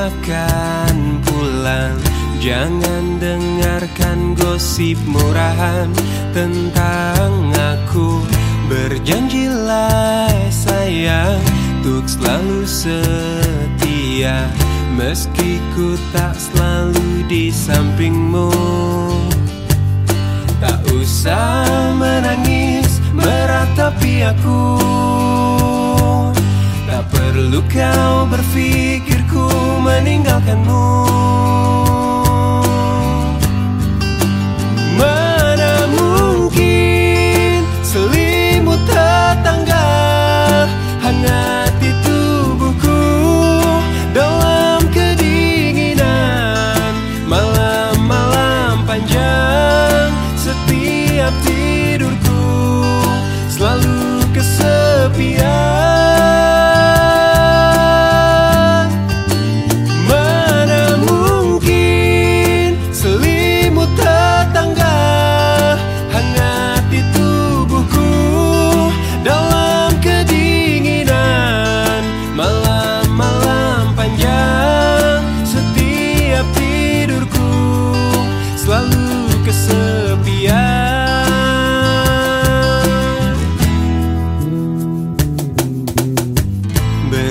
akan pulang. Jangan dengarkan gosip murahan tentang aku. Berjanjilah sayang, untuk selalu setia. Meski ku tak selalu di sampingmu. Tak usah menangis meratapi aku. Perlu kau berpikirku meninggalkanmu Mana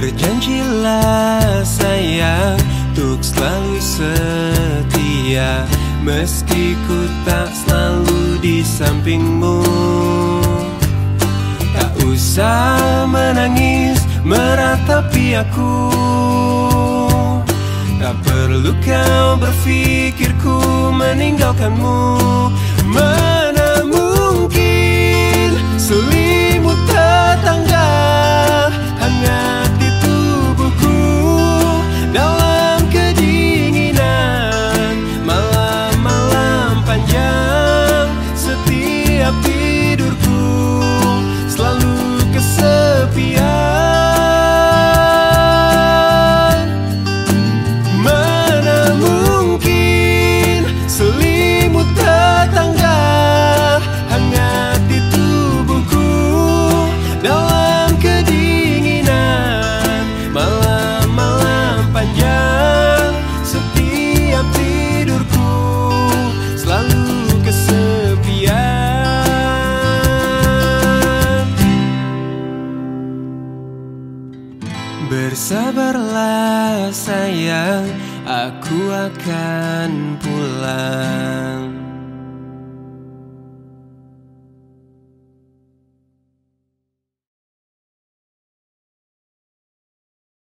Berjanjilah sayang Untuk selalu setia. Meski ku tak selalu di sampingmu. Tak usah menangis meratapi aku. Tak perlu kau berpikirku meninggalkanmu Bersabarlah sayang, aku akan pulang.